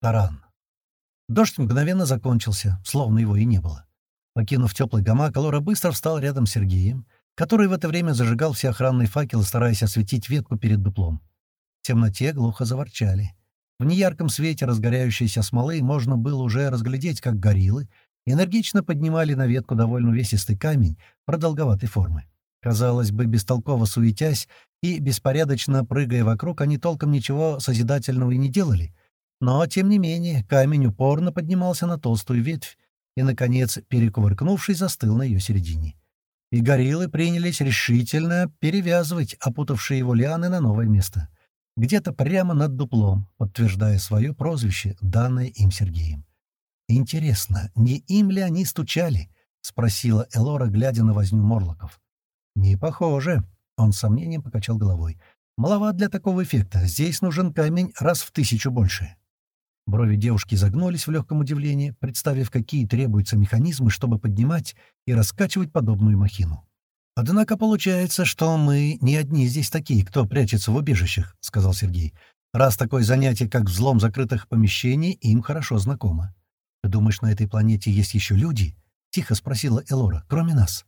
Таран. Дождь мгновенно закончился, словно его и не было. Покинув теплый гамак, Лора быстро встал рядом с Сергеем, который в это время зажигал все охранные факелы, стараясь осветить ветку перед дуплом. В темноте глухо заворчали. В неярком свете разгоряющейся смолы можно было уже разглядеть, как гориллы энергично поднимали на ветку довольно увесистый камень продолговатой формы. Казалось бы, бестолково суетясь и беспорядочно прыгая вокруг, они толком ничего созидательного и не делали. Но, тем не менее, камень упорно поднимался на толстую ветвь и, наконец, перекувыркнувшись, застыл на ее середине. И гориллы принялись решительно перевязывать опутавшие его лианы на новое место. Где-то прямо над дуплом, подтверждая свое прозвище, данное им Сергеем. «Интересно, не им ли они стучали?» — спросила Элора, глядя на возню Морлоков. «Не похоже», — он с сомнением покачал головой. «Маловат для такого эффекта. Здесь нужен камень раз в тысячу больше». Брови девушки загнулись в легком удивлении, представив, какие требуются механизмы, чтобы поднимать и раскачивать подобную махину. «Однако получается, что мы не одни здесь такие, кто прячется в убежищах», — сказал Сергей. «Раз такое занятие, как взлом закрытых помещений, им хорошо знакомо». «Ты думаешь, на этой планете есть еще люди?» — тихо спросила Элора. «Кроме нас».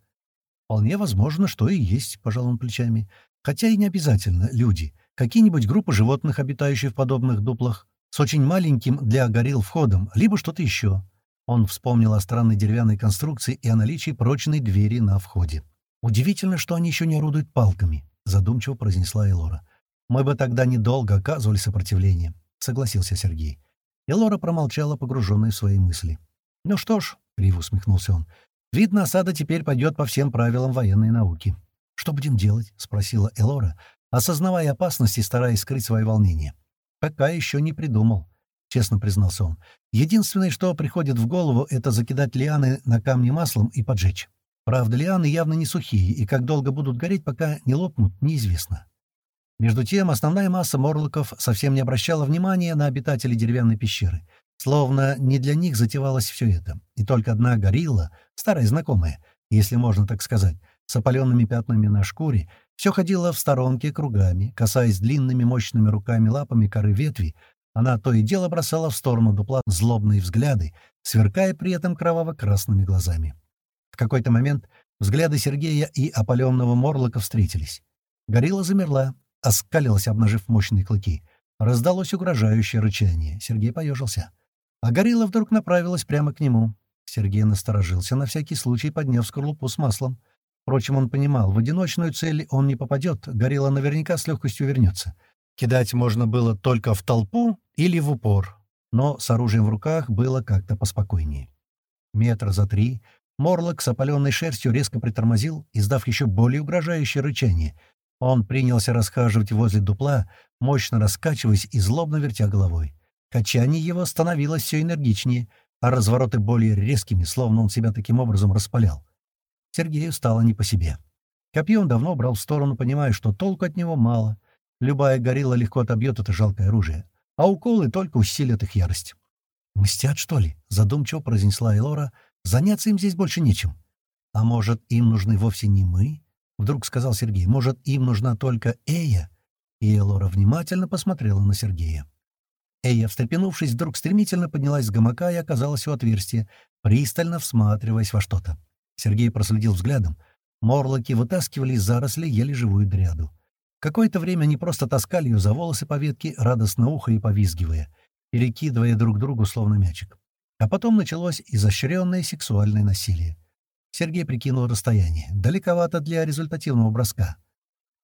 «Вполне возможно, что и есть», — пожал он плечами. «Хотя и не обязательно люди. Какие-нибудь группы животных, обитающие в подобных дуплах, с очень маленьким для горилл входом, либо что-то еще». Он вспомнил о странной деревянной конструкции и о наличии прочной двери на входе. «Удивительно, что они еще не орудуют палками», — задумчиво произнесла Элора. «Мы бы тогда недолго оказывали сопротивление», — согласился Сергей. Элора промолчала, погруженная в свои мысли. «Ну что ж», — криво усмехнулся он, Видно, осада теперь пойдет по всем правилам военной науки. «Что будем делать?» — спросила Элора, осознавая опасность и стараясь скрыть свое волнение. «Пока еще не придумал», — честно признался он. «Единственное, что приходит в голову, это закидать лианы на камни маслом и поджечь. Правда, лианы явно не сухие, и как долго будут гореть, пока не лопнут, неизвестно». Между тем, основная масса морлоков совсем не обращала внимания на обитателей деревянной пещеры — Словно не для них затевалось все это. И только одна горилла, старая знакомая, если можно так сказать, с опаленными пятнами на шкуре, все ходила в сторонке кругами, касаясь длинными мощными руками-лапами коры ветви, она то и дело бросала в сторону дупла злобные взгляды, сверкая при этом кроваво-красными глазами. В какой-то момент взгляды Сергея и опаленного Морлока встретились. Горилла замерла, оскалилась, обнажив мощные клыки. Раздалось угрожающее рычание. Сергей поежился. А горилла вдруг направилась прямо к нему. Сергей насторожился, на всякий случай подняв скорлупу с маслом. Впрочем, он понимал, в одиночную цель он не попадет, горилла наверняка с легкостью вернется. Кидать можно было только в толпу или в упор, но с оружием в руках было как-то поспокойнее. Метра за три Морлок с опаленной шерстью резко притормозил, издав еще более угрожающее рычание. Он принялся расхаживать возле дупла, мощно раскачиваясь и злобно вертя головой. Качание его становилось все энергичнее, а развороты более резкими, словно он себя таким образом распалял. Сергею стало не по себе. Копье он давно брал в сторону, понимая, что толку от него мало. Любая горилла легко отобьет это жалкое оружие, а уколы только усилят их ярость. «Мстят, что ли?» — задумчиво произнесла Элора. «Заняться им здесь больше нечем». «А может, им нужны вовсе не мы?» — вдруг сказал Сергей. «Может, им нужна только Эя?» И Элора внимательно посмотрела на Сергея. Эя, встрепенувшись, вдруг стремительно поднялась с гамака и оказалась у отверстия, пристально всматриваясь во что-то. Сергей проследил взглядом. Морлоки вытаскивали из зарослей еле живую дряду. Какое-то время они просто таскали ее за волосы по ветке, радостно ухая и повизгивая, перекидывая друг другу словно мячик. А потом началось изощренное сексуальное насилие. Сергей прикинул расстояние. Далековато для результативного броска.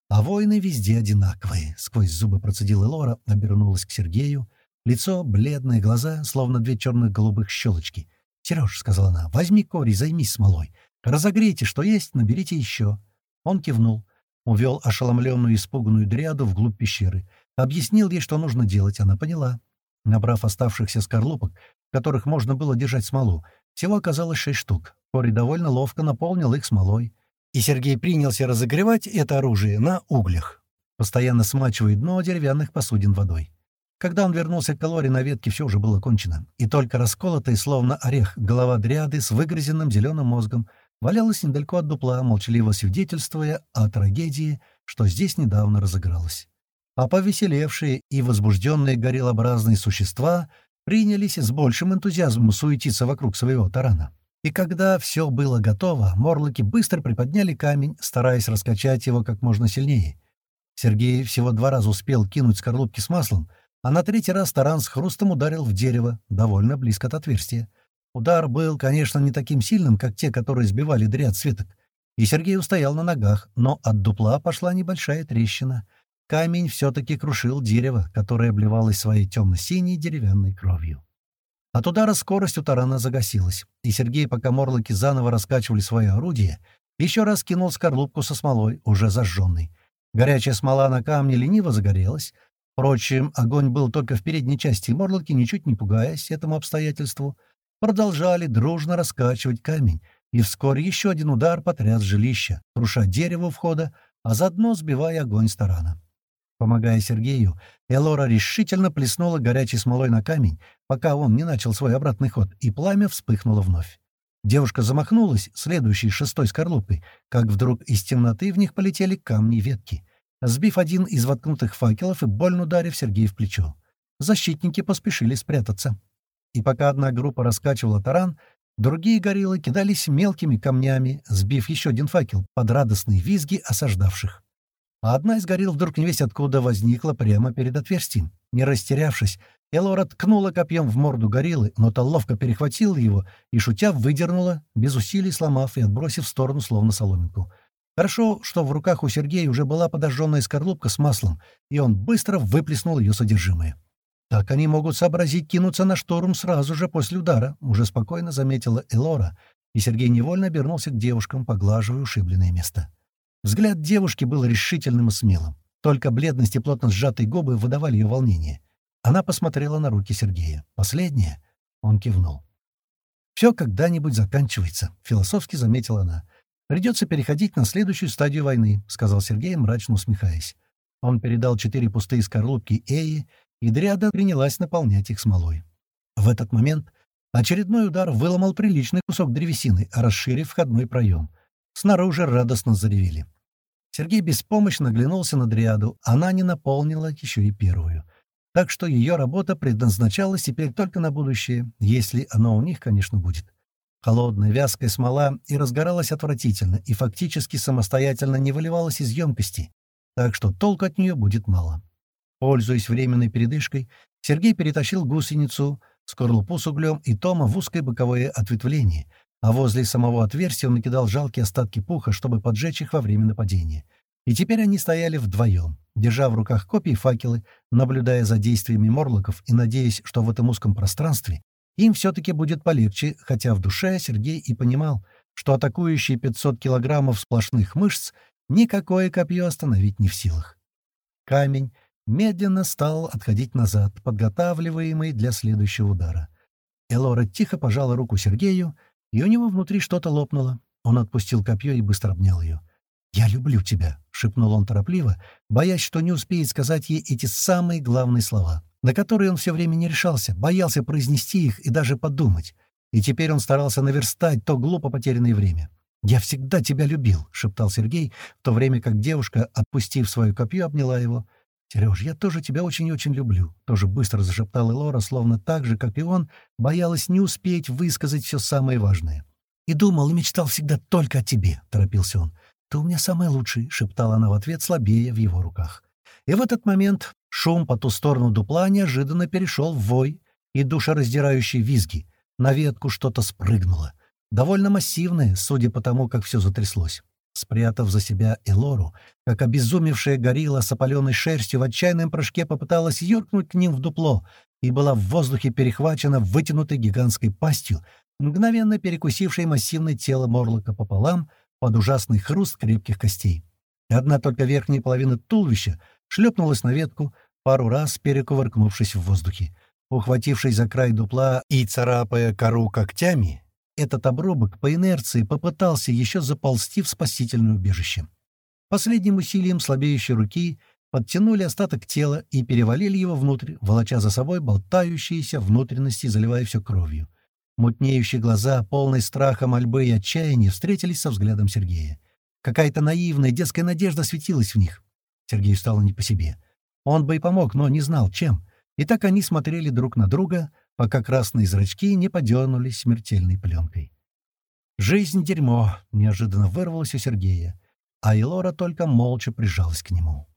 А воины везде одинаковые. Сквозь зубы процедила Лора, обернулась к Сергею, Лицо бледное, глаза, словно две черных голубых щелочки. «Сереж», — сказала она, — «возьми корень, займись смолой. Разогрейте, что есть, наберите еще». Он кивнул. Увел ошеломленную испуганную дряду вглубь пещеры. Объяснил ей, что нужно делать, она поняла. Набрав оставшихся скорлупок, в которых можно было держать смолу, всего оказалось шесть штук. Кори довольно ловко наполнил их смолой. И Сергей принялся разогревать это оружие на углях, постоянно смачивая дно деревянных посудин водой. Когда он вернулся к Калоре, на ветке все уже было кончено, и только расколотая, словно орех, голова дряды с выгрызенным зеленым мозгом валялась недалеко от дупла, молчаливо свидетельствуя о трагедии, что здесь недавно разыгралось. А повеселевшие и возбужденные горелообразные существа принялись с большим энтузиазмом суетиться вокруг своего тарана. И когда все было готово, морлоки быстро приподняли камень, стараясь раскачать его как можно сильнее. Сергей всего два раза успел кинуть скорлупки с маслом, а на третий раз таран с хрустом ударил в дерево, довольно близко от отверстия. Удар был, конечно, не таким сильным, как те, которые сбивали дряд светок, и Сергей устоял на ногах, но от дупла пошла небольшая трещина. Камень все-таки крушил дерево, которое обливалось своей темно-синей деревянной кровью. От удара скорость у тарана загасилась, и Сергей, пока морлоки заново раскачивали свое орудие, еще раз кинул скорлупку со смолой, уже зажженной. Горячая смола на камне лениво загорелась. Впрочем, огонь был только в передней части, и морлоки, ничуть не пугаясь этому обстоятельству, продолжали дружно раскачивать камень, и вскоре еще один удар потряс жилище, круша дерево входа, а заодно сбивая огонь с тарана. Помогая Сергею, Элора решительно плеснула горячей смолой на камень, пока он не начал свой обратный ход, и пламя вспыхнуло вновь. Девушка замахнулась, следующей шестой скорлупой, как вдруг из темноты в них полетели камни и ветки, сбив один из воткнутых факелов и больно ударив Сергея в плечо. Защитники поспешили спрятаться. И пока одна группа раскачивала таран, Другие гориллы кидались мелкими камнями, сбив еще один факел под радостные визги осаждавших. А одна из горилл вдруг невесть откуда возникла прямо перед отверстием. Не растерявшись, Элора ткнула копьем в морду гориллы, но та ловко перехватила его и, шутя, выдернула, без усилий сломав и отбросив в сторону словно соломинку. Хорошо, что в руках у Сергея уже была подожженная скорлупка с маслом, и он быстро выплеснул ее содержимое. «Так они могут сообразить кинуться на штурм сразу же после удара», — уже спокойно заметила Элора, и Сергей невольно обернулся к девушкам, поглаживая ушибленное место. Взгляд девушки был решительным и смелым. Только бледность и плотно сжатые губы выдавали ее волнение. Она посмотрела на руки Сергея. «Последнее?» — он кивнул. «Все когда-нибудь заканчивается», — философски заметила она. «Придется переходить на следующую стадию войны», — сказал Сергей, мрачно усмехаясь. Он передал четыре пустые скорлупки Эи и Дриада принялась наполнять их смолой. В этот момент очередной удар выломал приличный кусок древесины, расширив входной проем. Снаружи радостно заревели. Сергей беспомощно оглянулся на Дриаду, она не наполнила еще и первую. Так что ее работа предназначалась теперь только на будущее, если оно у них, конечно, будет. Холодная, вязкая смола и разгоралась отвратительно, и фактически самостоятельно не выливалась из емкости, так что толку от нее будет мало. Пользуясь временной передышкой, Сергей перетащил гусеницу, скорлупу с углем и Тома в узкое боковое ответвление, а возле самого отверстия он накидал жалкие остатки пуха, чтобы поджечь их во время нападения. И теперь они стояли вдвоем, держа в руках копии факелы, наблюдая за действиями морлоков и надеясь, что в этом узком пространстве им все-таки будет полегче, хотя в душе Сергей и понимал, что атакующие 500 килограммов сплошных мышц никакое копье остановить не в силах. Камень медленно стал отходить назад, подготавливаемый для следующего удара. Элора тихо пожала руку Сергею, и у него внутри что-то лопнуло. Он отпустил копье и быстро обнял ее. «Я люблю тебя», — шепнул он торопливо, боясь, что не успеет сказать ей эти самые главные слова, на которые он все время не решался, боялся произнести их и даже подумать. И теперь он старался наверстать то глупо потерянное время. «Я всегда тебя любил», — шептал Сергей, в то время как девушка, отпустив свое копье, обняла его. «Сереж, я тоже тебя очень и очень люблю», — тоже быстро зашептала Лора, словно так же, как и он, боялась не успеть высказать все самое важное. «И думал, и мечтал всегда только о тебе», — торопился он. «Ты у меня самый лучший», — шептала она в ответ, слабее в его руках. И в этот момент шум по ту сторону дупла неожиданно перешел в вой и душераздирающие визги. На ветку что-то спрыгнуло. Довольно массивное, судя по тому, как все затряслось. Спрятав за себя Элору, как обезумевшая горилла с опаленной шерстью в отчаянном прыжке попыталась юркнуть к ним в дупло и была в воздухе перехвачена вытянутой гигантской пастью, мгновенно перекусившей массивное тело Морлока пополам под ужасный хруст крепких костей. Одна только верхняя половина туловища шлепнулась на ветку, пару раз перекувыркнувшись в воздухе. Ухватившись за край дупла и царапая кору когтями, этот обрубок по инерции попытался еще заползти в спасительное убежище. Последним усилием слабеющей руки подтянули остаток тела и перевалили его внутрь, волоча за собой болтающиеся внутренности, заливая все кровью. Мутнеющие глаза, полные страха, мольбы и отчаяния, встретились со взглядом Сергея. Какая-то наивная детская надежда светилась в них. Сергею стало не по себе. Он бы и помог, но не знал, чем. И так они смотрели друг на друга — пока красные зрачки не подернулись смертельной пленкой. «Жизнь — дерьмо!» — неожиданно вырвалось у Сергея, а Элора только молча прижалась к нему.